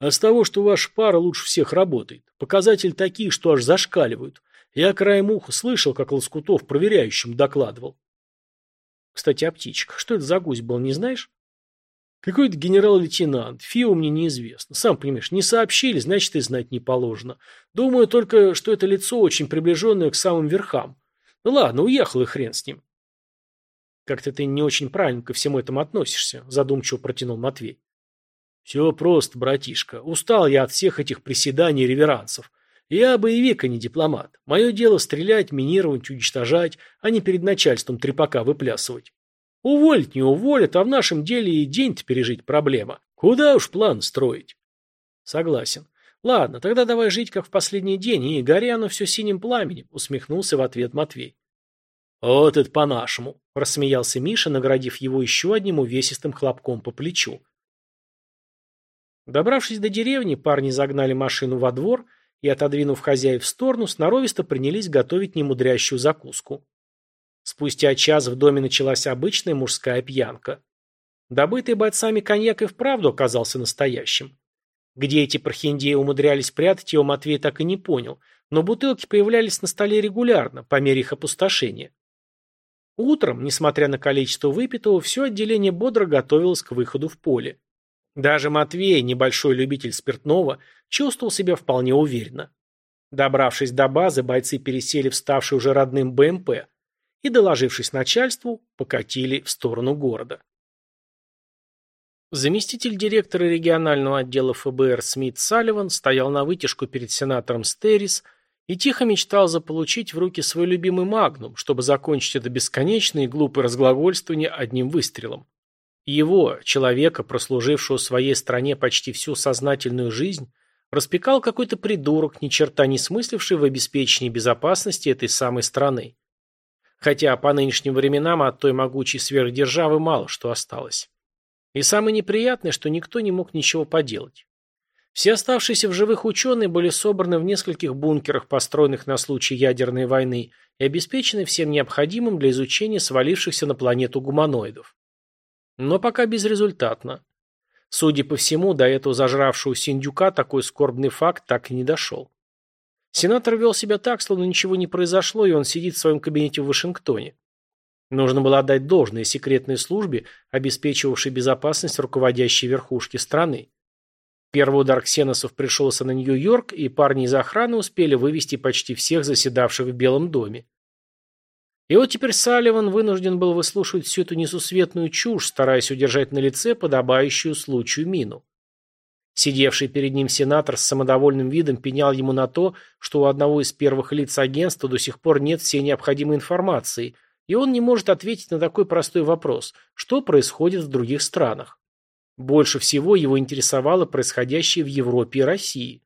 А с того, что ваша пара лучше всех работает. Показатели такие, что аж зашкаливают. Я краем уха слышал, как Лоскутов проверяющим докладывал. Кстати, о птичках. Что это за гусь был, не знаешь? Какой-то генерал-лейтенант. Фио мне неизвестно. Сам понимаешь, не сообщили, значит и знать не положено. Думаю только, что это лицо очень приближенное к самым верхам. Ну ладно, уехал и хрен с ним. Как-то ты не очень правильно ко всему этому относишься, задумчиво протянул Матвей. Все просто, братишка. Устал я от всех этих приседаний и реверансов. Я боевик, а не дипломат. Мое дело стрелять, минировать, уничтожать, а не перед начальством трепака выплясывать. Уволить не уволят, а в нашем деле и день-то пережить проблема. Куда уж план строить? Согласен. Ладно, тогда давай жить, как в последний день, и горя оно все синим пламенем, усмехнулся в ответ Матвей. Вот это по-нашему, рассмеялся Миша, наградив его еще одним увесистым хлопком по плечу. Добравшись до деревни, парни загнали машину во двор и, отодвинув хозяев в сторону, сноровисто принялись готовить немудрящую закуску. Спустя час в доме началась обычная мужская пьянка. Добытый бойцами коньяк и вправду оказался настоящим. Где эти прохиндеи умудрялись прятать, его Матвей так и не понял, но бутылки появлялись на столе регулярно, по мере их опустошения. Утром, несмотря на количество выпитого, все отделение бодро готовилось к выходу в поле. Даже Матвей, небольшой любитель спиртного, чувствовал себя вполне уверенно. Добравшись до базы, бойцы пересели в ставший уже родным БМП и, доложившись начальству, покатили в сторону города. Заместитель директора регионального отдела ФБР Смит Салливан стоял на вытяжку перед сенатором Стерис и тихо мечтал заполучить в руки свой любимый магнум, чтобы закончить это бесконечное и глупое разглагольствование одним выстрелом. Его, человека, прослужившего своей стране почти всю сознательную жизнь, распекал какой-то придурок, ни черта не смысливший в обеспечении безопасности этой самой страны. Хотя по нынешним временам от той могучей сверхдержавы мало что осталось. И самое неприятное, что никто не мог ничего поделать. Все оставшиеся в живых ученые были собраны в нескольких бункерах, построенных на случай ядерной войны, и обеспечены всем необходимым для изучения свалившихся на планету гуманоидов. Но пока безрезультатно. Судя по всему, до этого зажравшего индюка такой скорбный факт так и не дошел. Сенатор вел себя так, словно ничего не произошло, и он сидит в своем кабинете в Вашингтоне. Нужно было отдать должное секретной службе, обеспечивавшей безопасность руководящей верхушки страны. Первый удар ксеносов пришелся на Нью-Йорк, и парни из охраны успели вывести почти всех заседавших в Белом доме. И вот теперь Салливан вынужден был выслушивать всю эту несусветную чушь, стараясь удержать на лице подобающую случаю мину. Сидевший перед ним сенатор с самодовольным видом пенял ему на то, что у одного из первых лиц агентства до сих пор нет всей необходимой информации, и он не может ответить на такой простой вопрос, что происходит в других странах. Больше всего его интересовало происходящее в Европе и России.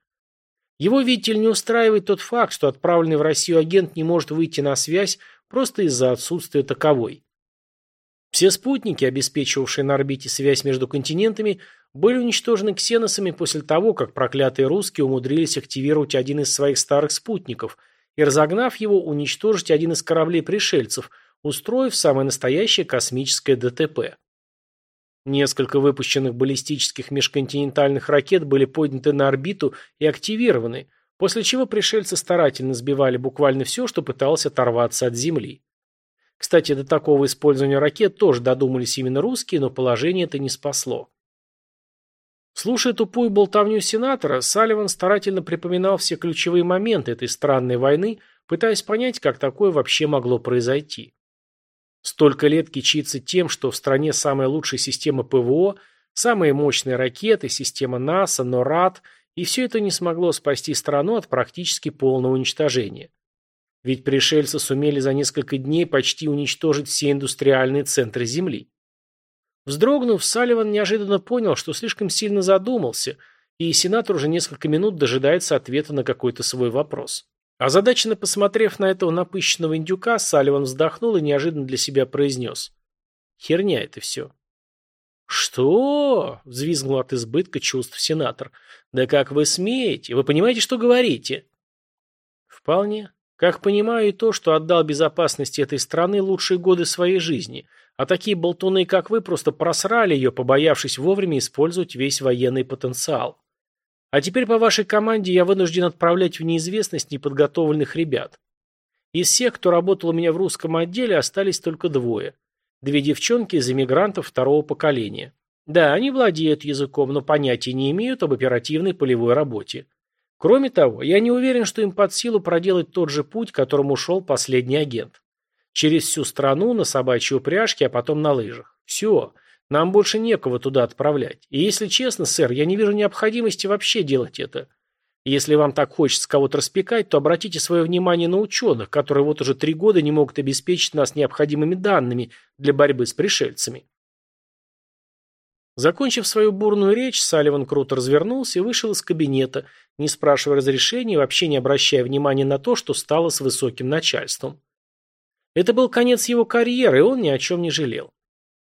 Его, видите ли, не устраивает тот факт, что отправленный в Россию агент не может выйти на связь просто из-за отсутствия таковой. Все спутники, обеспечивавшие на орбите связь между континентами, были уничтожены ксеносами после того, как проклятые русские умудрились активировать один из своих старых спутников и, разогнав его, уничтожить один из кораблей пришельцев, устроив самое настоящее космическое ДТП. Несколько выпущенных баллистических межконтинентальных ракет были подняты на орбиту и активированы – После чего пришельцы старательно сбивали буквально все, что пыталось оторваться от земли. Кстати, до такого использования ракет тоже додумались именно русские, но положение это не спасло. Слушая тупую болтовню сенатора, Салливан старательно припоминал все ключевые моменты этой странной войны, пытаясь понять, как такое вообще могло произойти. Столько лет кичиться тем, что в стране самая лучшая система ПВО, самые мощные ракеты, система НАСА, НОРАД – и все это не смогло спасти страну от практически полного уничтожения. Ведь пришельцы сумели за несколько дней почти уничтожить все индустриальные центры Земли. Вздрогнув, Салливан неожиданно понял, что слишком сильно задумался, и сенатор уже несколько минут дожидается ответа на какой-то свой вопрос. Озадаченно посмотрев на этого напыщенного индюка, Салливан вздохнул и неожиданно для себя произнес. «Херня это все. «Что?» – взвизгнул от избытка чувств сенатор. «Да как вы смеете? Вы понимаете, что говорите?» «Вполне. Как понимаю и то, что отдал безопасности этой страны лучшие годы своей жизни, а такие болтуны, как вы, просто просрали ее, побоявшись вовремя использовать весь военный потенциал. А теперь по вашей команде я вынужден отправлять в неизвестность неподготовленных ребят. Из всех, кто работал у меня в русском отделе, остались только двое. Две девчонки из эмигрантов второго поколения. Да, они владеют языком, но понятия не имеют об оперативной полевой работе. Кроме того, я не уверен, что им под силу проделать тот же путь, которым ушел последний агент. Через всю страну, на собачьей упряжке, а потом на лыжах. Все. Нам больше некого туда отправлять. И если честно, сэр, я не вижу необходимости вообще делать это. Если вам так хочется кого-то распекать, то обратите свое внимание на ученых, которые вот уже три года не могут обеспечить нас необходимыми данными для борьбы с пришельцами. Закончив свою бурную речь, Салливан круто развернулся и вышел из кабинета, не спрашивая разрешения и вообще не обращая внимания на то, что стало с высоким начальством. Это был конец его карьеры, и он ни о чем не жалел.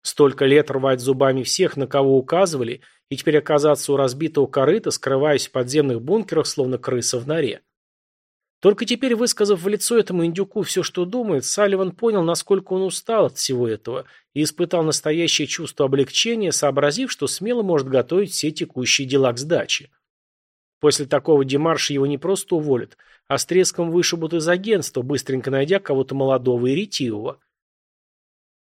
Столько лет рвать зубами всех, на кого указывали, и теперь оказаться у разбитого корыта, скрываясь в подземных бункерах, словно крыса в норе. Только теперь, высказав в лицо этому индюку все, что думает, Салливан понял, насколько он устал от всего этого и испытал настоящее чувство облегчения, сообразив, что смело может готовить все текущие дела к сдаче. После такого демарша его не просто уволят, а с треском вышибут из агентства, быстренько найдя кого-то молодого и ретивого.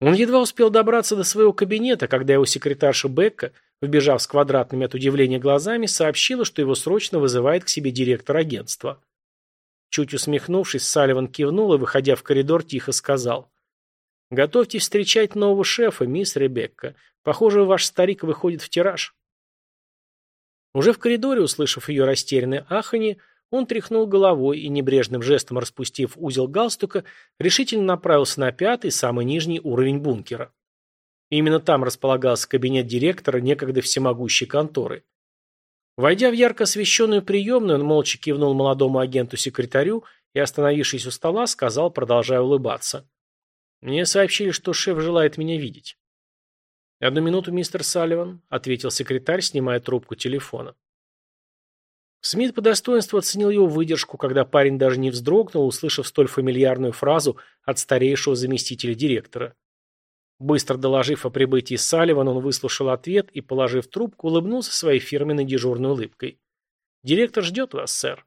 Он едва успел добраться до своего кабинета, когда его секретарша Бекка, вбежав с квадратными от удивления глазами, сообщила, что его срочно вызывает к себе директор агентства. Чуть усмехнувшись, Салливан кивнул и, выходя в коридор, тихо сказал. «Готовьтесь встречать нового шефа, мисс Ребекка. Похоже, ваш старик выходит в тираж». Уже в коридоре, услышав ее растерянное аханье, он тряхнул головой и, небрежным жестом распустив узел галстука, решительно направился на пятый, самый нижний уровень бункера. Именно там располагался кабинет директора некогда всемогущей конторы. Войдя в ярко освещенную приемную, он молча кивнул молодому агенту-секретарю и, остановившись у стола, сказал, продолжая улыбаться. «Мне сообщили, что шеф желает меня видеть». «Одну минуту, мистер Салливан», — ответил секретарь, снимая трубку телефона. Смит по достоинству оценил его выдержку, когда парень даже не вздрогнул, услышав столь фамильярную фразу от старейшего заместителя директора. Быстро доложив о прибытии Салливана, он выслушал ответ и, положив трубку, улыбнулся своей фирменной дежурной улыбкой. «Директор ждет вас, сэр».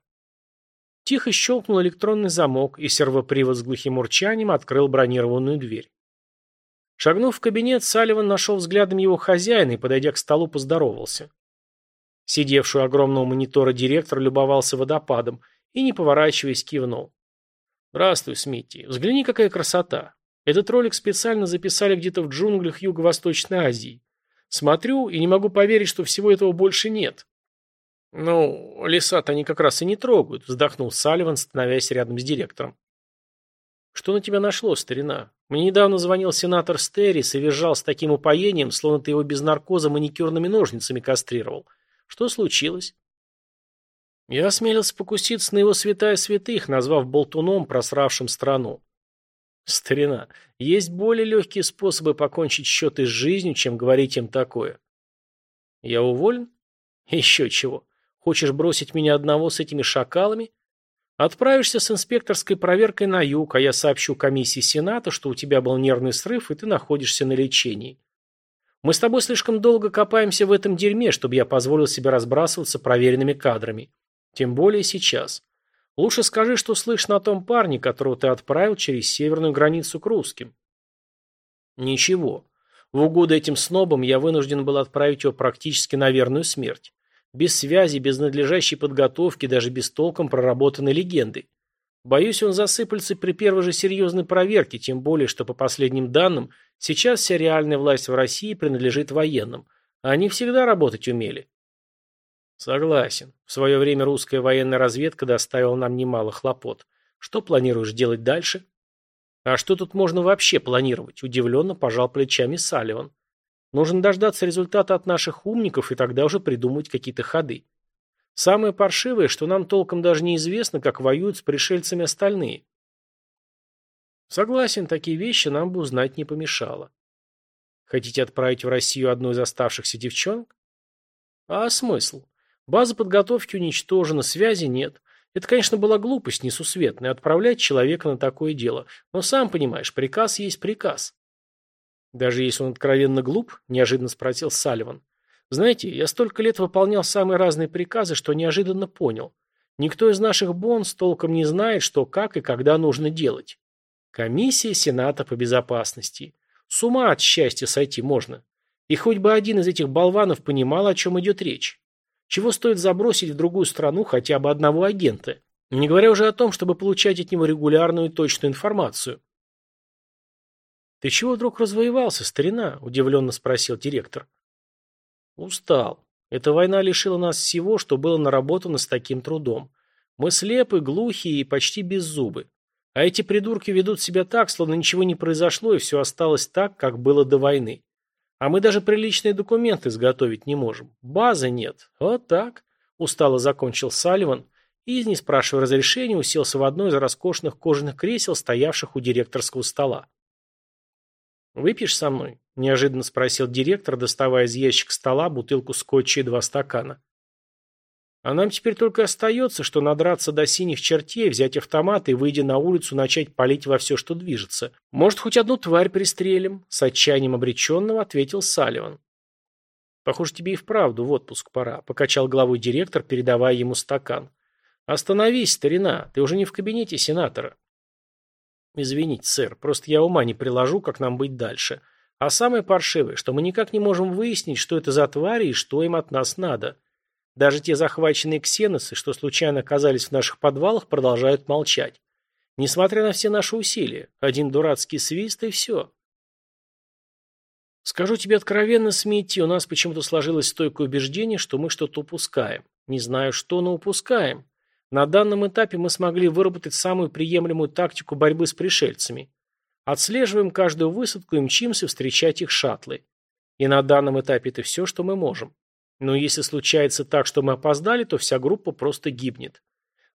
Тихо щелкнул электронный замок, и сервопривод с глухим урчанием открыл бронированную дверь. Шагнув в кабинет, Салливан нашел взглядом его хозяина и, подойдя к столу, поздоровался. Сидевший у огромного монитора директор любовался водопадом и, не поворачиваясь, кивнул. «Здравствуй, Смитти. Взгляни, какая красота. Этот ролик специально записали где-то в джунглях Юго-Восточной Азии. Смотрю и не могу поверить, что всего этого больше нет». «Ну, леса-то они как раз и не трогают», – вздохнул Салливан, становясь рядом с директором. «Что на тебя нашло, старина? Мне недавно звонил сенатор Стерис и визжал с таким упоением, словно ты его без наркоза маникюрными ножницами кастрировал. Что случилось? Я осмелился покуситься на его святая святых, назвав болтуном, просравшим страну. Старина, есть более легкие способы покончить счеты с жизнью, чем говорить им такое. Я уволен? Еще чего. Хочешь бросить меня одного с этими шакалами? Отправишься с инспекторской проверкой на юг, а я сообщу комиссии Сената, что у тебя был нервный срыв, и ты находишься на лечении. Мы с тобой слишком долго копаемся в этом дерьме, чтобы я позволил себе разбрасываться проверенными кадрами. Тем более сейчас. Лучше скажи, что слышно о том парне, которого ты отправил через северную границу к русским. Ничего. В угоду этим снобам я вынужден был отправить его практически на верную смерть. Без связи, без надлежащей подготовки, даже без толком проработанной легенды. Боюсь, он засыпался при первой же серьезной проверке, тем более, что по последним данным, сейчас вся реальная власть в России принадлежит военным, а они всегда работать умели. Согласен. В свое время русская военная разведка доставила нам немало хлопот. Что планируешь делать дальше? А что тут можно вообще планировать? Удивленно пожал плечами Салливан. Нужно дождаться результата от наших умников и тогда уже придумать какие-то ходы. Самое паршивое, что нам толком даже неизвестно, как воюют с пришельцами остальные. Согласен, такие вещи нам бы узнать не помешало. Хотите отправить в Россию одну из оставшихся девчонок? А смысл? База подготовки уничтожена, связи нет. Это, конечно, была глупость несусветная, отправлять человека на такое дело. Но сам понимаешь, приказ есть приказ. Даже если он откровенно глуп, неожиданно спросил Салливан. Знаете, я столько лет выполнял самые разные приказы, что неожиданно понял. Никто из наших бонс толком не знает, что, как и когда нужно делать. Комиссия Сената по безопасности. С ума от счастья сойти можно. И хоть бы один из этих болванов понимал, о чем идет речь. Чего стоит забросить в другую страну хотя бы одного агента? Не говоря уже о том, чтобы получать от него регулярную и точную информацию. «Ты чего вдруг развоевался, старина?» – удивленно спросил директор. «Устал. Эта война лишила нас всего, что было наработано с таким трудом. Мы слепы, глухие и почти беззубы. А эти придурки ведут себя так, словно ничего не произошло и все осталось так, как было до войны. А мы даже приличные документы изготовить не можем. Базы нет. Вот так. Устало закончил Салливан и, не спрашивая разрешения, уселся в одно из роскошных кожаных кресел, стоявших у директорского стола. «Выпьешь со мной?» – неожиданно спросил директор, доставая из ящика стола бутылку скотча и два стакана. «А нам теперь только остается, что надраться до синих чертей, взять автомат и, выйдя на улицу, начать палить во все, что движется. Может, хоть одну тварь пристрелим?» – с отчаянием обреченного ответил Салливан. «Похоже, тебе и вправду в отпуск пора», – покачал головой директор, передавая ему стакан. «Остановись, старина, ты уже не в кабинете сенатора». Извините, сэр, просто я ума не приложу, как нам быть дальше. А самое паршивое, что мы никак не можем выяснить, что это за твари и что им от нас надо. Даже те захваченные ксеносы, что случайно оказались в наших подвалах, продолжают молчать. Несмотря на все наши усилия. Один дурацкий свист и все. Скажу тебе откровенно, Смитти, у нас почему-то сложилось стойкое убеждение, что мы что-то упускаем. Не знаю что, но упускаем. На данном этапе мы смогли выработать самую приемлемую тактику борьбы с пришельцами. Отслеживаем каждую высадку и мчимся встречать их шаттлы. И на данном этапе это все, что мы можем. Но если случается так, что мы опоздали, то вся группа просто гибнет.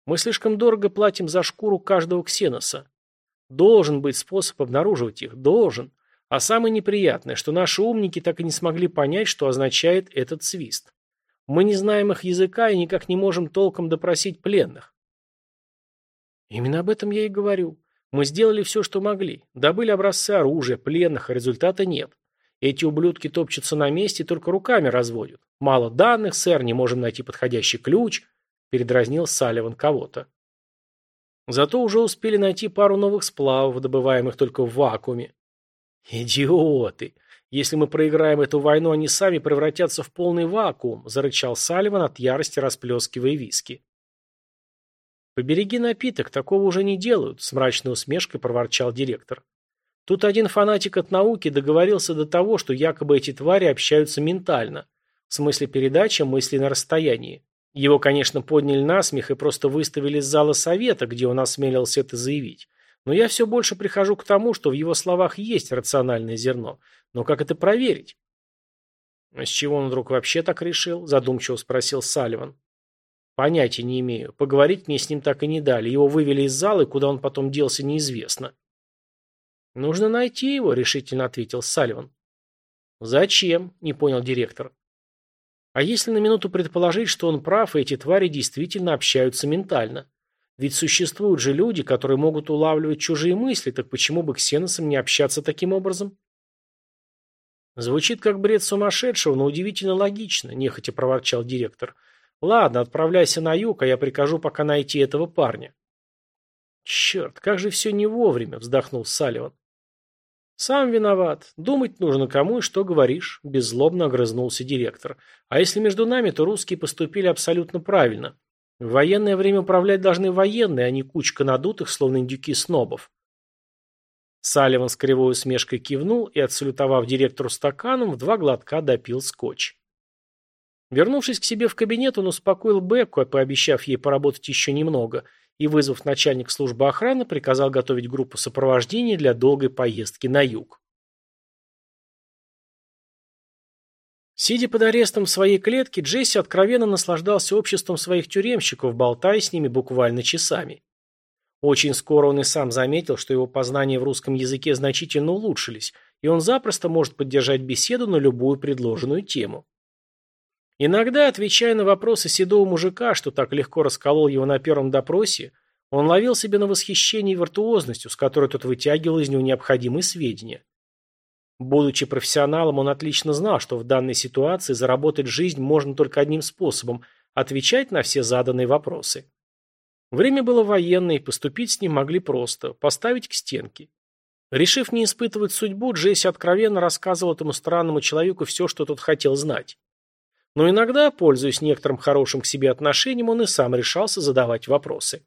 Мы слишком дорого платим за шкуру каждого ксеноса. Должен быть способ обнаруживать их, должен. А самое неприятное, что наши умники так и не смогли понять, что означает этот свист. Мы не знаем их языка и никак не можем толком допросить пленных. Именно об этом я и говорю. Мы сделали все, что могли. Добыли образцы оружия, пленных, а результата нет. Эти ублюдки топчутся на месте и только руками разводят. Мало данных, сэр, не можем найти подходящий ключ. Передразнил Салливан кого-то. Зато уже успели найти пару новых сплавов, добываемых только в вакууме. Идиоты! Если мы проиграем эту войну, они сами превратятся в полный вакуум», – зарычал Салливан от ярости, расплескивая виски. «Побереги напиток, такого уже не делают», – с мрачной усмешкой проворчал директор. «Тут один фанатик от науки договорился до того, что якобы эти твари общаются ментально, в смысле передачи мыслей на расстоянии. Его, конечно, подняли на смех и просто выставили из зала совета, где он осмелился это заявить. Но я все больше прихожу к тому, что в его словах есть рациональное зерно. Но как это проверить? «С чего он вдруг вообще так решил?» – задумчиво спросил Салливан. «Понятия не имею. Поговорить мне с ним так и не дали. Его вывели из зала, и куда он потом делся, неизвестно». «Нужно найти его», – решительно ответил Салливан. «Зачем?» – не понял директор. «А если на минуту предположить, что он прав, и эти твари действительно общаются ментально? Ведь существуют же люди, которые могут улавливать чужие мысли, так почему бы ксеносам не общаться таким образом?» Звучит как бред сумасшедшего, но удивительно логично, нехотя проворчал директор. Ладно, отправляйся на юг, а я прикажу пока найти этого парня. Черт, как же все не вовремя, вздохнул Салливан. Сам виноват. Думать нужно, кому и что говоришь, беззлобно огрызнулся директор. А если между нами, то русские поступили абсолютно правильно. В военное время управлять должны военные, а не кучка надутых, словно индюки снобов. Салливан с кривой усмешкой кивнул и, отсалютовав директору стаканом, в два глотка допил скотч. Вернувшись к себе в кабинет, он успокоил Бекку, пообещав ей поработать еще немного, и, вызвав начальник службы охраны, приказал готовить группу сопровождения для долгой поездки на юг. Сидя под арестом в своей клетке, Джесси откровенно наслаждался обществом своих тюремщиков, болтая с ними буквально часами. Очень скоро он и сам заметил, что его познания в русском языке значительно улучшились, и он запросто может поддержать беседу на любую предложенную тему. Иногда, отвечая на вопросы седого мужика, что так легко расколол его на первом допросе, он ловил себя на восхищении виртуозностью, с которой тот вытягивал из него необходимые сведения. Будучи профессионалом, он отлично знал, что в данной ситуации заработать жизнь можно только одним способом – отвечать на все заданные вопросы. Время было военное, и поступить с ним могли просто – поставить к стенке. Решив не испытывать судьбу, Джесси откровенно рассказывал этому странному человеку все, что тот хотел знать. Но иногда, пользуясь некоторым хорошим к себе отношением, он и сам решался задавать вопросы.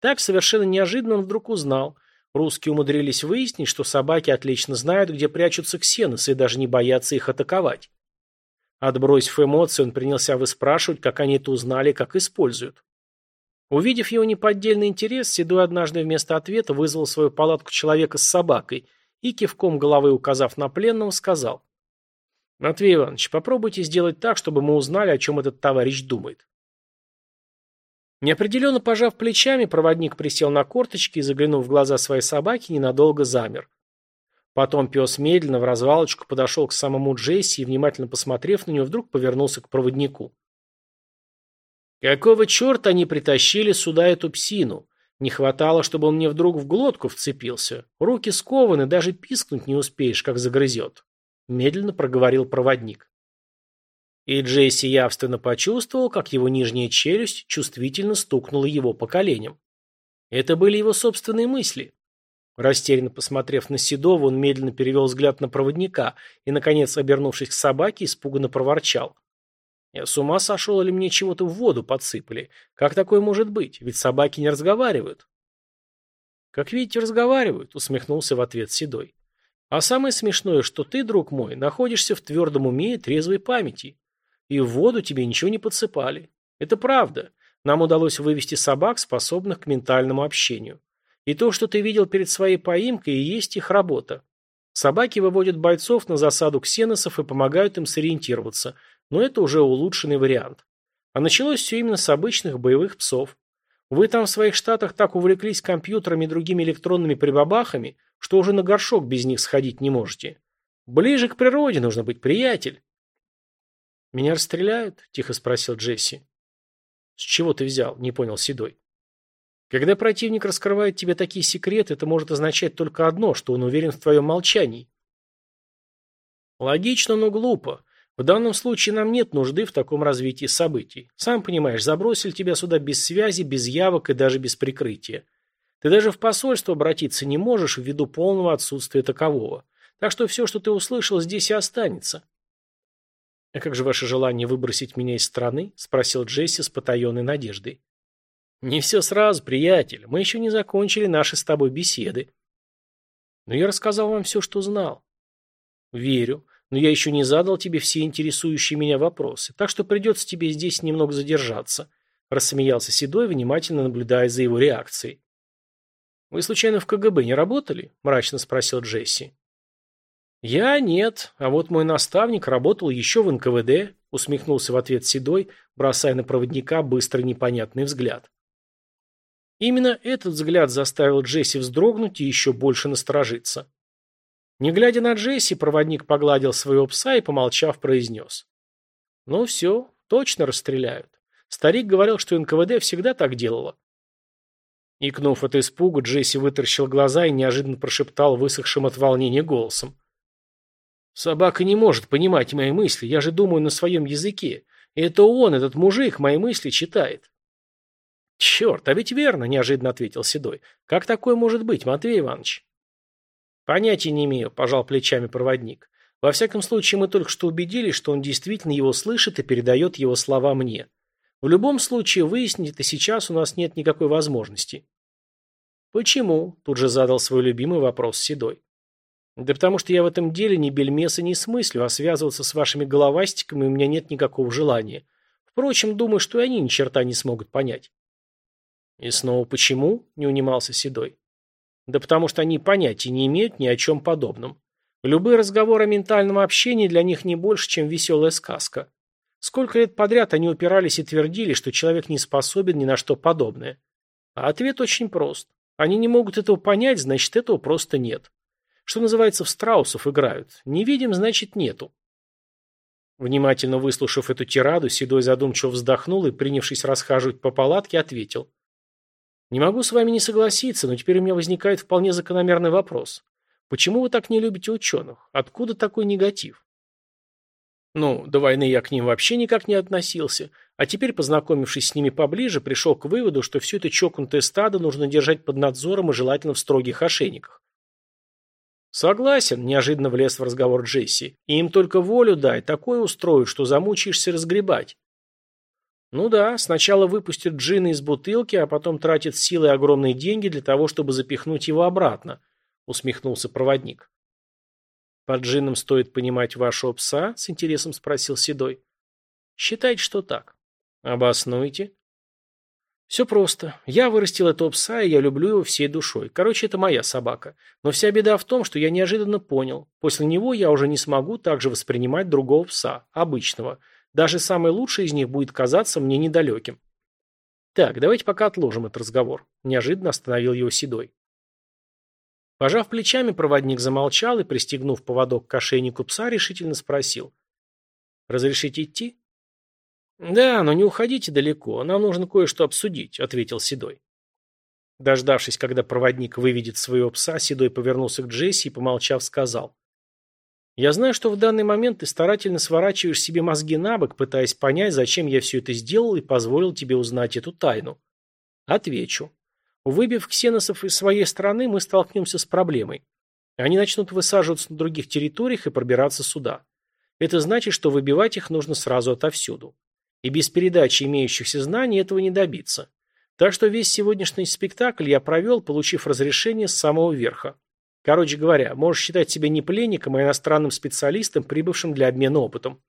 Так совершенно неожиданно он вдруг узнал. Русские умудрились выяснить, что собаки отлично знают, где прячутся ксеносы и даже не боятся их атаковать. Отбросив эмоции, он принялся выспрашивать, как они это узнали, как используют. Увидев его неподдельный интерес, Седой однажды вместо ответа вызвал свою палатку человека с собакой и, кивком головы указав на пленного, сказал. «Матвей Иванович, попробуйте сделать так, чтобы мы узнали, о чем этот товарищ думает». Неопределенно пожав плечами, проводник присел на корточки и, заглянув в глаза своей собаки, ненадолго замер. Потом пес медленно в развалочку подошел к самому Джесси и, внимательно посмотрев на него, вдруг повернулся к проводнику. «Какого черта они притащили сюда эту псину? Не хватало, чтобы он мне вдруг в глотку вцепился. Руки скованы, даже пискнуть не успеешь, как загрызет», — медленно проговорил проводник. И Джесси явственно почувствовал, как его нижняя челюсть чувствительно стукнула его по коленям. Это были его собственные мысли. Растерянно посмотрев на Седова, он медленно перевел взгляд на проводника и, наконец, обернувшись к собаке, испуганно проворчал. «Я с ума сошел или мне чего-то в воду подсыпали? Как такое может быть? Ведь собаки не разговаривают». «Как видите, разговаривают», — усмехнулся в ответ Седой. «А самое смешное, что ты, друг мой, находишься в твердом уме и трезвой памяти. И в воду тебе ничего не подсыпали. Это правда. Нам удалось вывести собак, способных к ментальному общению. И то, что ты видел перед своей поимкой, и есть их работа. Собаки выводят бойцов на засаду ксеносов и помогают им сориентироваться, но это уже улучшенный вариант. А началось все именно с обычных боевых псов. Вы там в своих штатах так увлеклись компьютерами и другими электронными прибабахами, что уже на горшок без них сходить не можете. Ближе к природе нужно быть, приятель. «Меня расстреляют?» – тихо спросил Джесси. «С чего ты взял?» – не понял Седой. «Когда противник раскрывает тебе такие секреты, это может означать только одно, что он уверен в твоем молчании». «Логично, но глупо. В данном случае нам нет нужды в таком развитии событий. Сам понимаешь, забросили тебя сюда без связи, без явок и даже без прикрытия. Ты даже в посольство обратиться не можешь ввиду полного отсутствия такового. Так что все, что ты услышал, здесь и останется. «А как же ваше желание выбросить меня из страны?» – спросил Джесси с потаенной надеждой. «Не все сразу, приятель. Мы еще не закончили наши с тобой беседы». «Но я рассказал вам все, что знал». «Верю, но я еще не задал тебе все интересующие меня вопросы, так что придется тебе здесь немного задержаться», – рассмеялся Седой, внимательно наблюдая за его реакцией. «Вы случайно в КГБ не работали?» – мрачно спросил Джесси. «Я нет, а вот мой наставник работал еще в НКВД», усмехнулся в ответ Седой, бросая на проводника быстрый непонятный взгляд. Именно этот взгляд заставил Джесси вздрогнуть и еще больше насторожиться. Не глядя на Джесси, проводник погладил своего пса и, помолчав, произнес. «Ну все, точно расстреляют. Старик говорил, что НКВД всегда так делало». Икнув от испуга, Джесси вытаращил глаза и неожиданно прошептал высохшим от волнения голосом. Собака не может понимать мои мысли, я же думаю на своем языке. И это он, этот мужик, мои мысли читает. Черт, а ведь верно, неожиданно ответил Седой. Как такое может быть, Матвей Иванович? Понятия не имею, пожал плечами проводник. Во всяком случае, мы только что убедились, что он действительно его слышит и передает его слова мне. В любом случае, выяснить это сейчас у нас нет никакой возможности. Почему? Тут же задал свой любимый вопрос Седой. Да потому что я в этом деле ни бельмеса не смыслю, а связываться с вашими головастиками у меня нет никакого желания. Впрочем, думаю, что и они ни черта не смогут понять. И снова почему? Не унимался Седой. Да потому что они понятия не имеют ни о чем подобном. Любые разговоры о ментальном общении для них не больше, чем веселая сказка. Сколько лет подряд они упирались и твердили, что человек не способен ни на что подобное. А ответ очень прост. Они не могут этого понять, значит, этого просто нет. Что называется, в страусов играют. Не видим, значит, нету. Внимательно выслушав эту тираду, Седой задумчиво вздохнул и, принявшись расхаживать по палатке, ответил. «Не могу с вами не согласиться, но теперь у меня возникает вполне закономерный вопрос. Почему вы так не любите ученых? Откуда такой негатив? Ну, до войны я к ним вообще никак не относился, а теперь, познакомившись с ними поближе, пришел к выводу, что все это чокнутое стадо нужно держать под надзором и желательно в строгих ошейниках. Согласен, неожиданно влез в разговор Джесси. И им только волю дай, такое устрою, что замучаешься разгребать. Ну да, сначала выпустят джина из бутылки, а потом тратят силы и огромные деньги для того, чтобы запихнуть его обратно, усмехнулся проводник. «Под джинном стоит понимать вашего пса?» – с интересом спросил Седой. «Считайте, что так». «Обоснуйте». «Все просто. Я вырастил этого пса, и я люблю его всей душой. Короче, это моя собака. Но вся беда в том, что я неожиданно понял. После него я уже не смогу также воспринимать другого пса, обычного. Даже самый лучший из них будет казаться мне недалеким». «Так, давайте пока отложим этот разговор», – неожиданно остановил его Седой. Пожав плечами, проводник замолчал и, пристегнув поводок к ошейнику пса, решительно спросил. «Разрешите идти?» «Да, но не уходите далеко, нам нужно кое-что обсудить», — ответил Седой. Дождавшись, когда проводник выведет своего пса, Седой повернулся к Джесси и, помолчав, сказал. «Я знаю, что в данный момент ты старательно сворачиваешь себе мозги на бок, пытаясь понять, зачем я все это сделал и позволил тебе узнать эту тайну. Отвечу. Выбив ксеносов из своей страны, мы столкнемся с проблемой. Они начнут высаживаться на других территориях и пробираться сюда. Это значит, что выбивать их нужно сразу отовсюду. И без передачи имеющихся знаний этого не добиться. Так что весь сегодняшний спектакль я провел, получив разрешение с самого верха. Короче говоря, можешь считать себя не пленником, а иностранным специалистом, прибывшим для обмена опытом.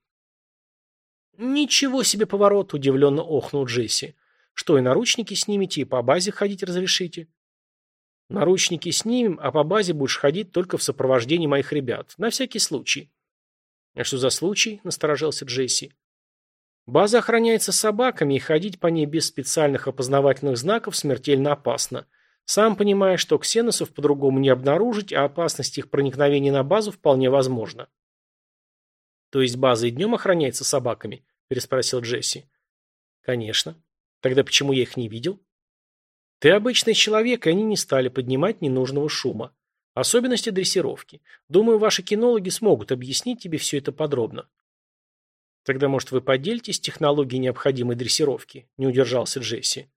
«Ничего себе поворот!» – удивленно охнул Джесси. Что, и наручники снимете, и по базе ходить разрешите? Наручники снимем, а по базе будешь ходить только в сопровождении моих ребят. На всякий случай. А что за случай? Насторожился Джесси. База охраняется собаками, и ходить по ней без специальных опознавательных знаков смертельно опасно. Сам понимаешь, что ксеносов по-другому не обнаружить, а опасность их проникновения на базу вполне возможна. То есть база и днем охраняется собаками? Переспросил Джесси. Конечно. Тогда почему я их не видел? Ты обычный человек, и они не стали поднимать ненужного шума. Особенности дрессировки. Думаю, ваши кинологи смогут объяснить тебе все это подробно. Тогда, может, вы поделитесь технологией необходимой дрессировки? Не удержался Джесси.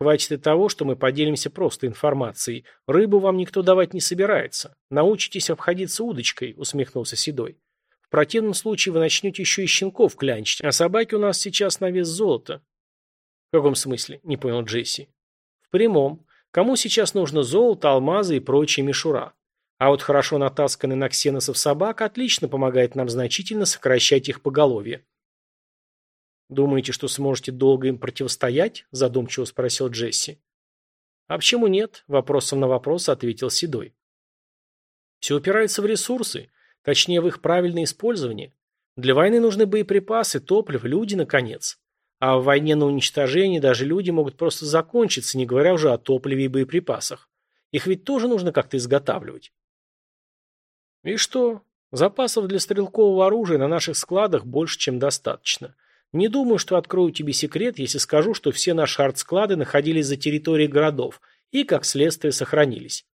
Хватит и того, что мы поделимся просто информацией. Рыбу вам никто давать не собирается. Научитесь обходиться удочкой, усмехнулся Седой. В противном случае вы начнете еще и щенков клянчить, а собаки у нас сейчас на вес золота. «В каком смысле?» – не понял Джесси. «В прямом. Кому сейчас нужно золото, алмазы и прочая мишура? А вот хорошо натасканный на ксеносов собак отлично помогает нам значительно сокращать их поголовье». «Думаете, что сможете долго им противостоять?» – задумчиво спросил Джесси. «А почему нет?» – вопросом на вопрос ответил Седой. «Все упирается в ресурсы, точнее в их правильное использование. Для войны нужны боеприпасы, топливо, люди, наконец. А в войне на уничтожение даже люди могут просто закончиться, не говоря уже о топливе и боеприпасах. Их ведь тоже нужно как-то изготавливать. И что? Запасов для стрелкового оружия на наших складах больше, чем достаточно. Не думаю, что открою тебе секрет, если скажу, что все наши артсклады находились за территорией городов и, как следствие, сохранились.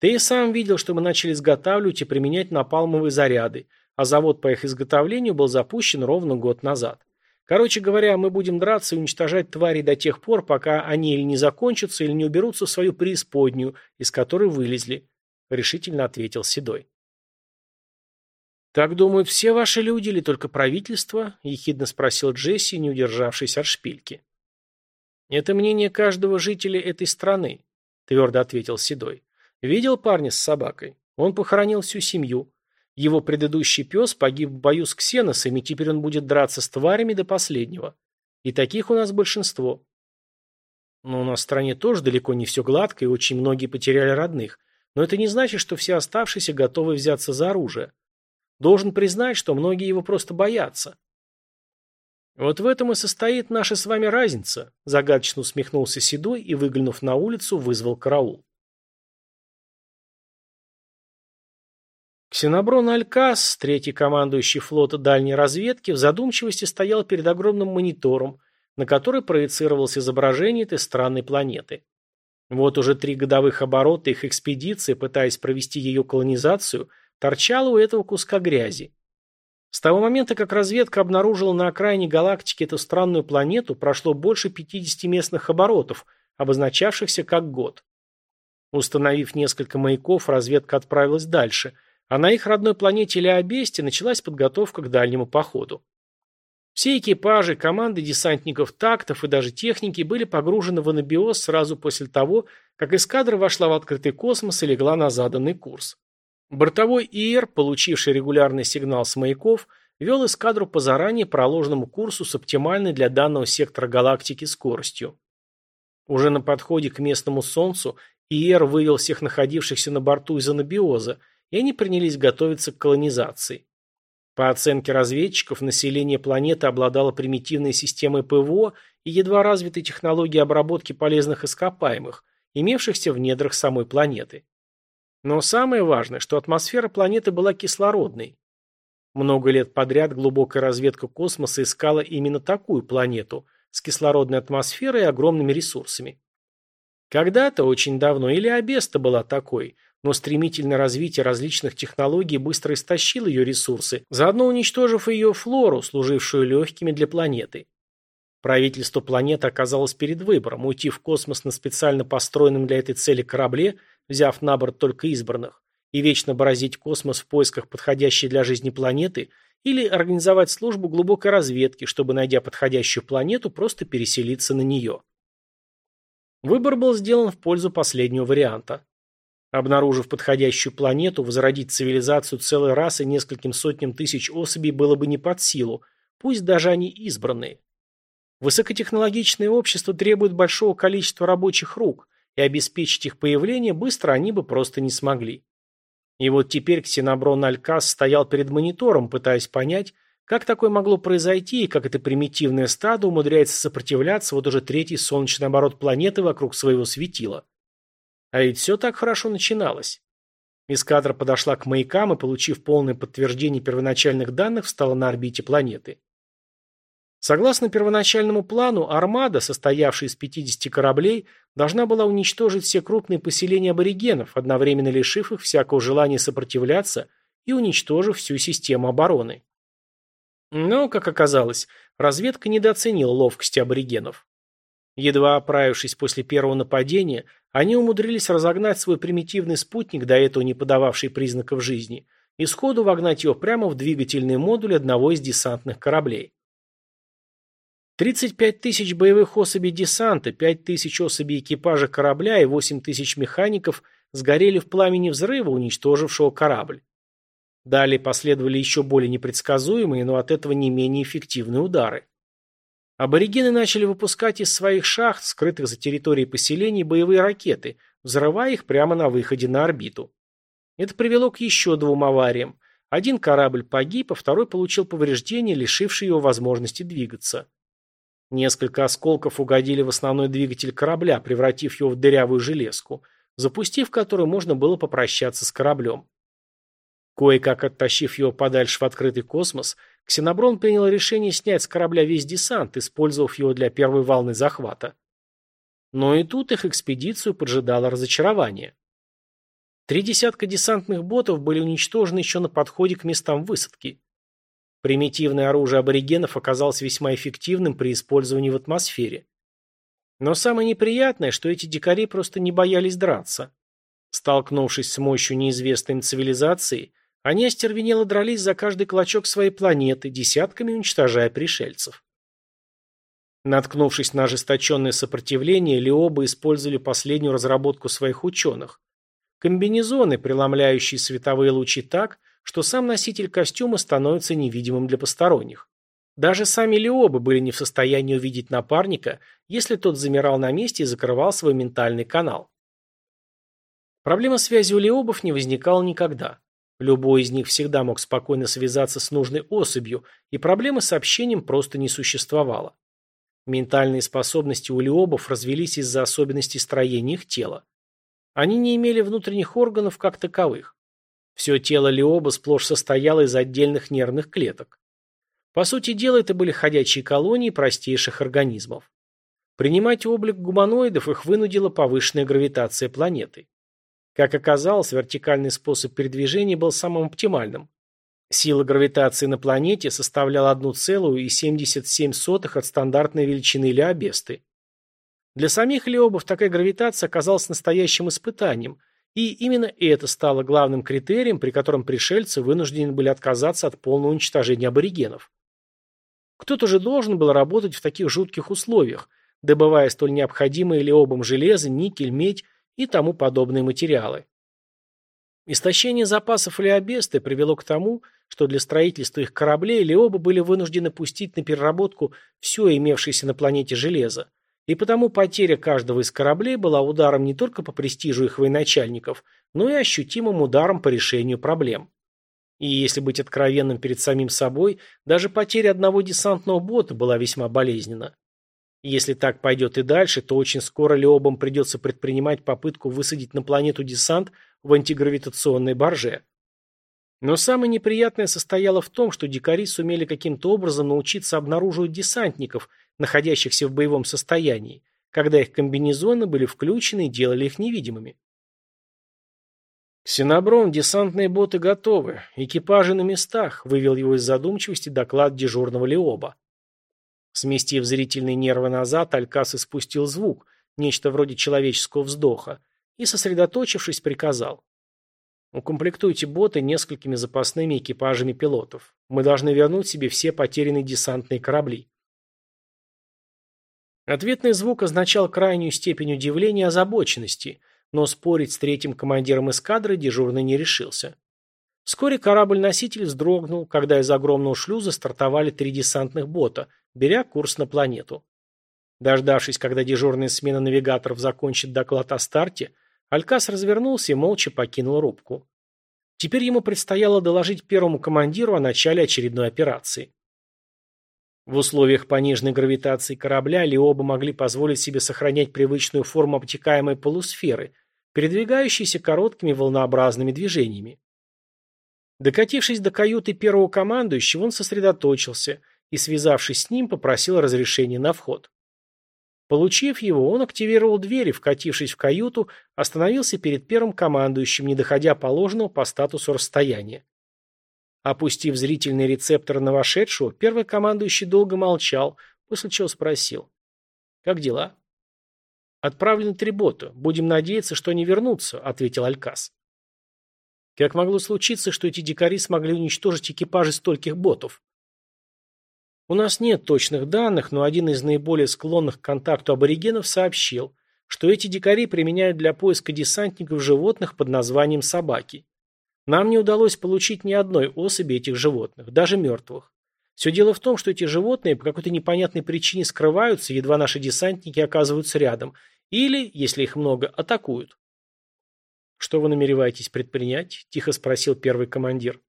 Ты и сам видел, что мы начали изготавливать и применять напалмовые заряды, а завод по их изготовлению был запущен ровно год назад. Короче говоря, мы будем драться и уничтожать твари до тех пор, пока они или не закончатся, или не уберутся в свою преисподнюю, из которой вылезли», — решительно ответил Седой. «Так думают все ваши люди или только правительство?» — ехидно спросил Джесси, не удержавшись от шпильки. «Это мнение каждого жителя этой страны», — твердо ответил Седой. «Видел парня с собакой? Он похоронил всю семью. Его предыдущий пес погиб в бою с ксеносами, теперь он будет драться с тварями до последнего. И таких у нас большинство. Но у нас в стране тоже далеко не все гладко, и очень многие потеряли родных. Но это не значит, что все оставшиеся готовы взяться за оружие. Должен признать, что многие его просто боятся. Вот в этом и состоит наша с вами разница, загадочно усмехнулся Седой и, выглянув на улицу, вызвал караул. Ксеноброн Алькас, третий командующий флота дальней разведки, в задумчивости стоял перед огромным монитором, на который проецировалось изображение этой странной планеты. Вот уже три годовых оборота их экспедиции, пытаясь провести ее колонизацию, торчала у этого куска грязи. С того момента, как разведка обнаружила на окраине галактики эту странную планету, прошло больше 50 местных оборотов, обозначавшихся как год. Установив несколько маяков, разведка отправилась дальше, а на их родной планете Леобесте началась подготовка к дальнему походу. Все экипажи, команды десантников, тактов и даже техники были погружены в анабиоз сразу после того, как эскадра вошла в открытый космос и легла на заданный курс. Бортовой ИР, получивший регулярный сигнал с маяков, вел эскадру по заранее проложенному курсу с оптимальной для данного сектора галактики скоростью. Уже на подходе к местному Солнцу ИР вывел всех находившихся на борту из анабиоза, и они принялись готовиться к колонизации. По оценке разведчиков, население планеты обладало примитивной системой ПВО и едва развитой технологией обработки полезных ископаемых, имевшихся в недрах самой планеты. Но самое важное, что атмосфера планеты была кислородной. Много лет подряд глубокая разведка космоса искала именно такую планету с кислородной атмосферой и огромными ресурсами. Когда-то, очень давно, или Абеста была такой, но стремительное развитие различных технологий быстро истощило ее ресурсы, заодно уничтожив ее флору, служившую легкими для планеты. Правительство планеты оказалось перед выбором – уйти в космос на специально построенном для этой цели корабле взяв на борт только избранных, и вечно бороздить космос в поисках подходящей для жизни планеты или организовать службу глубокой разведки, чтобы, найдя подходящую планету, просто переселиться на нее. Выбор был сделан в пользу последнего варианта. Обнаружив подходящую планету, возродить цивилизацию целой расы нескольким сотням тысяч особей было бы не под силу, пусть даже они избранные. Высокотехнологичное общество требует большого количества рабочих рук, и обеспечить их появление быстро они бы просто не смогли. И вот теперь Ксеноброн Алькас стоял перед монитором, пытаясь понять, как такое могло произойти и как это примитивное стадо умудряется сопротивляться вот уже третий солнечный оборот планеты вокруг своего светила. А ведь все так хорошо начиналось. Эскадра подошла к маякам и, получив полное подтверждение первоначальных данных, встала на орбите планеты. Согласно первоначальному плану, армада, состоявшая из 50 кораблей, должна была уничтожить все крупные поселения аборигенов, одновременно лишив их всякого желания сопротивляться и уничтожив всю систему обороны. Но, как оказалось, разведка недооценила ловкости аборигенов. Едва оправившись после первого нападения, они умудрились разогнать свой примитивный спутник, до этого не подававший признаков жизни, и сходу вогнать его прямо в двигательный модуль одного из десантных кораблей. 35 тысяч боевых особей десанта, 5 тысяч особей экипажа корабля и 8 тысяч механиков сгорели в пламени взрыва, уничтожившего корабль. Далее последовали еще более непредсказуемые, но от этого не менее эффективные удары. Аборигены начали выпускать из своих шахт, скрытых за территорией поселений, боевые ракеты, взрывая их прямо на выходе на орбиту. Это привело к еще двум авариям. Один корабль погиб, а второй получил повреждения, лишившие его возможности двигаться. Несколько осколков угодили в основной двигатель корабля, превратив его в дырявую железку, запустив которую можно было попрощаться с кораблем. Кое-как оттащив его подальше в открытый космос, Ксеноброн принял решение снять с корабля весь десант, использовав его для первой волны захвата. Но и тут их экспедицию поджидало разочарование. Три десятка десантных ботов были уничтожены еще на подходе к местам высадки. Примитивное оружие аборигенов оказалось весьма эффективным при использовании в атмосфере. Но самое неприятное, что эти дикари просто не боялись драться. Столкнувшись с мощью неизвестной им цивилизации, они остервенело дрались за каждый клочок своей планеты, десятками уничтожая пришельцев. Наткнувшись на ожесточенное сопротивление, Леобы использовали последнюю разработку своих ученых. Комбинезоны, преломляющие световые лучи так, что сам носитель костюма становится невидимым для посторонних. Даже сами Леобы были не в состоянии увидеть напарника, если тот замирал на месте и закрывал свой ментальный канал. Проблема связи у Леобов не возникала никогда. Любой из них всегда мог спокойно связаться с нужной особью, и проблемы с общением просто не существовало. Ментальные способности у Леобов развелись из-за особенностей строения их тела. Они не имели внутренних органов как таковых. Все тело Леоба сплошь состояло из отдельных нервных клеток. По сути дела, это были ходячие колонии простейших организмов. Принимать облик гуманоидов их вынудила повышенная гравитация планеты. Как оказалось, вертикальный способ передвижения был самым оптимальным. Сила гравитации на планете составляла 1,77 от стандартной величины Леобесты. Для самих Леобов такая гравитация оказалась настоящим испытанием, и именно это стало главным критерием, при котором пришельцы вынуждены были отказаться от полного уничтожения аборигенов. Кто-то же должен был работать в таких жутких условиях, добывая столь необходимые Леобам железо, никель, медь и тому подобные материалы. Истощение запасов Леобесты привело к тому, что для строительства их кораблей Леобы были вынуждены пустить на переработку все имевшееся на планете железо, и потому потеря каждого из кораблей была ударом не только по престижу их военачальников, но и ощутимым ударом по решению проблем. И если быть откровенным перед самим собой, даже потеря одного десантного бота была весьма болезненна. Если так пойдет и дальше, то очень скоро Леобам придется предпринимать попытку высадить на планету десант в антигравитационной барже. Но самое неприятное состояло в том, что дикари сумели каким-то образом научиться обнаруживать десантников, находящихся в боевом состоянии, когда их комбинезоны были включены и делали их невидимыми. «Ксеноброн, десантные боты готовы. Экипажи на местах», — вывел его из задумчивости доклад дежурного Леоба. Сместив зрительные нервы назад, Алькас испустил звук, нечто вроде человеческого вздоха, и, сосредоточившись, приказал. Укомплектуйте боты несколькими запасными экипажами пилотов. Мы должны вернуть себе все потерянные десантные корабли. Ответный звук означал крайнюю степень удивления и озабоченности, но спорить с третьим командиром эскадры дежурный не решился. Вскоре корабль-носитель вздрогнул, когда из огромного шлюза стартовали три десантных бота, беря курс на планету. Дождавшись, когда дежурная смена навигаторов закончит доклад о старте, Алькас развернулся и молча покинул рубку. Теперь ему предстояло доложить первому командиру о начале очередной операции. В условиях пониженной гравитации корабля Леоба могли позволить себе сохранять привычную форму обтекаемой полусферы, передвигающейся короткими волнообразными движениями. Докатившись до каюты первого командующего, он сосредоточился и, связавшись с ним, попросил разрешения на вход. Получив его, он активировал дверь и, вкатившись в каюту, остановился перед первым командующим, не доходя положенного по статусу расстояния. Опустив зрительный рецептор на вошедшего, первый командующий долго молчал, после чего спросил. «Как дела?» «Отправлены три бота. Будем надеяться, что они вернутся», — ответил Алькас. «Как могло случиться, что эти дикари смогли уничтожить экипажи стольких ботов?» У нас нет точных данных, но один из наиболее склонных к контакту аборигенов сообщил, что эти дикари применяют для поиска десантников животных под названием собаки. Нам не удалось получить ни одной особи этих животных, даже мертвых. Все дело в том, что эти животные по какой-то непонятной причине скрываются, едва наши десантники оказываются рядом, или, если их много, атакуют. «Что вы намереваетесь предпринять?» – тихо спросил первый командир.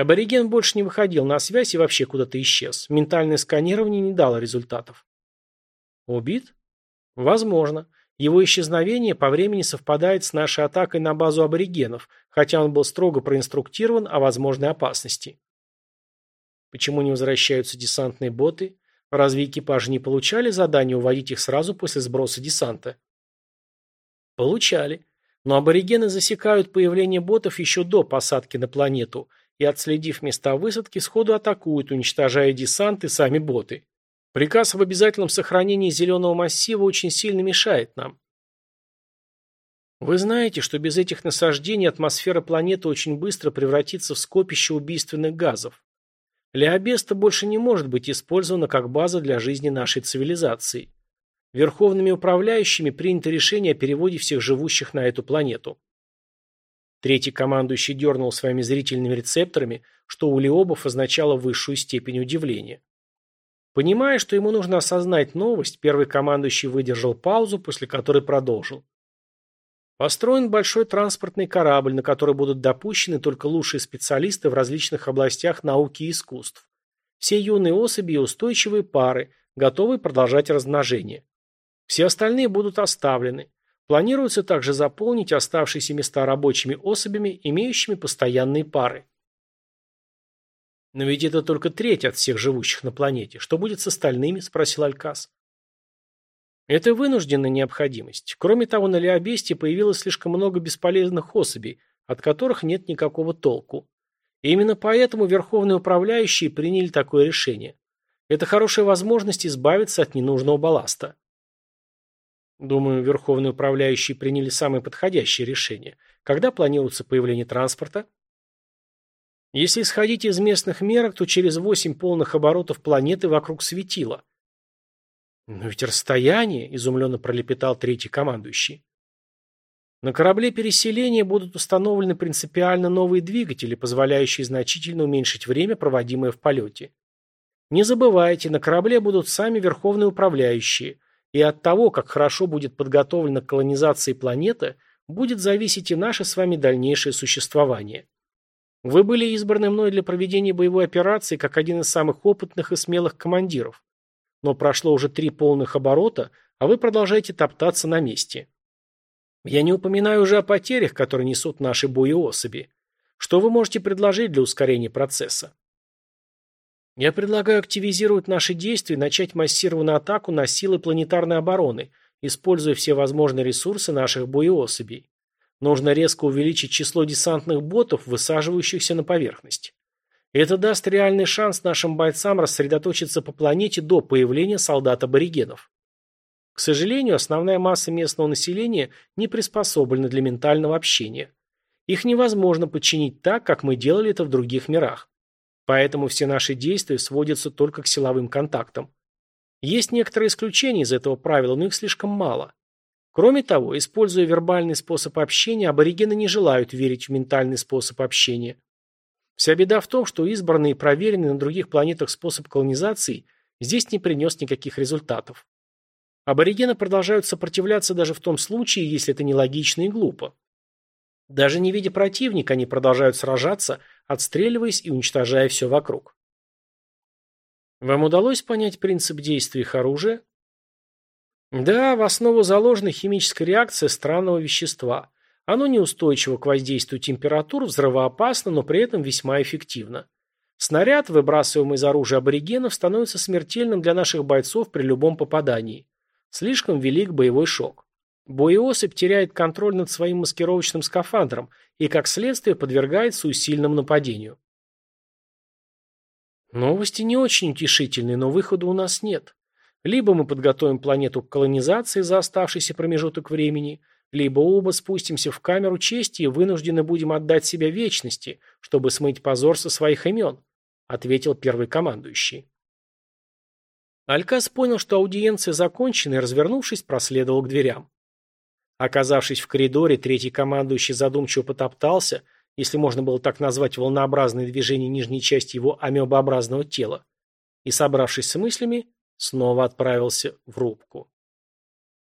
Абориген больше не выходил на связь и вообще куда-то исчез. Ментальное сканирование не дало результатов. Убит? Возможно. Его исчезновение по времени совпадает с нашей атакой на базу аборигенов, хотя он был строго проинструктирован о возможной опасности. Почему не возвращаются десантные боты? Разве экипажи не получали задание уводить их сразу после сброса десанта? Получали. Но аборигены засекают появление ботов еще до посадки на планету – и, отследив места высадки, сходу атакуют, уничтожая десант и сами боты. Приказ об обязательном сохранении зеленого массива очень сильно мешает нам. Вы знаете, что без этих насаждений атмосфера планеты очень быстро превратится в скопище убийственных газов. Леобеста больше не может быть использована как база для жизни нашей цивилизации. Верховными управляющими принято решение о переводе всех живущих на эту планету. Третий командующий дернул своими зрительными рецепторами, что у Леобов означало высшую степень удивления. Понимая, что ему нужно осознать новость, первый командующий выдержал паузу, после которой продолжил. Построен большой транспортный корабль, на который будут допущены только лучшие специалисты в различных областях науки и искусств. Все юные особи и устойчивые пары, готовые продолжать размножение. Все остальные будут оставлены. Планируется также заполнить оставшиеся места рабочими особями, имеющими постоянные пары. «Но ведь это только треть от всех живущих на планете. Что будет с остальными?» – спросил Алькас. Это вынужденная необходимость. Кроме того, на Леобесте появилось слишком много бесполезных особей, от которых нет никакого толку. И именно поэтому верховные управляющие приняли такое решение. Это хорошая возможность избавиться от ненужного балласта. Думаю, верховные управляющие приняли самое подходящее решение. Когда планируется появление транспорта? Если исходить из местных мерок, то через 8 полных оборотов планеты вокруг светила. Но ведь расстояние, изумленно пролепетал третий командующий. На корабле переселения будут установлены принципиально новые двигатели, позволяющие значительно уменьшить время, проводимое в полете. Не забывайте, на корабле будут сами верховные управляющие, и от того, как хорошо будет подготовлена колонизация планеты, будет зависеть и наше с вами дальнейшее существование. Вы были избраны мной для проведения боевой операции как один из самых опытных и смелых командиров. Но прошло уже три полных оборота, а вы продолжаете топтаться на месте. Я не упоминаю уже о потерях, которые несут наши боеособи. Что вы можете предложить для ускорения процесса? Я предлагаю активизировать наши действия и начать массированную атаку на силы планетарной обороны, используя все возможные ресурсы наших боеособей. Нужно резко увеличить число десантных ботов, высаживающихся на поверхность. Это даст реальный шанс нашим бойцам рассредоточиться по планете до появления солдат-аборигенов. К сожалению, основная масса местного населения не приспособлена для ментального общения. Их невозможно подчинить так, как мы делали это в других мирах. Поэтому все наши действия сводятся только к силовым контактам. Есть некоторые исключения из этого правила, но их слишком мало. Кроме того, используя вербальный способ общения, аборигены не желают верить в ментальный способ общения. Вся беда в том, что избранный и проверенный на других планетах способ колонизации здесь не принес никаких результатов. Аборигены продолжают сопротивляться даже в том случае, если это нелогично и глупо. Даже не видя противника, они продолжают сражаться, отстреливаясь и уничтожая все вокруг. Вам удалось понять принцип действия их оружия? Да, в основу заложена химическая реакция странного вещества. Оно неустойчиво к воздействию температур, взрывоопасно, но при этом весьма эффективно. Снаряд, выбрасываемый из оружия аборигенов, становится смертельным для наших бойцов при любом попадании. Слишком велик боевой шок. Боеосыпь теряет контроль над своим маскировочным скафандром и, как следствие, подвергается усиленному нападению. Новости не очень утешительные, но выхода у нас нет. Либо мы подготовим планету к колонизации за оставшийся промежуток времени, либо оба спустимся в камеру чести и вынуждены будем отдать себя вечности, чтобы смыть позор со своих имен, ответил первый командующий. Алькас понял, что аудиенция закончена и, развернувшись, проследовал к дверям. Оказавшись в коридоре, третий командующий задумчиво потоптался, если можно было так назвать волнообразное движение нижней части его амебообразного тела, и, собравшись с мыслями, снова отправился в рубку.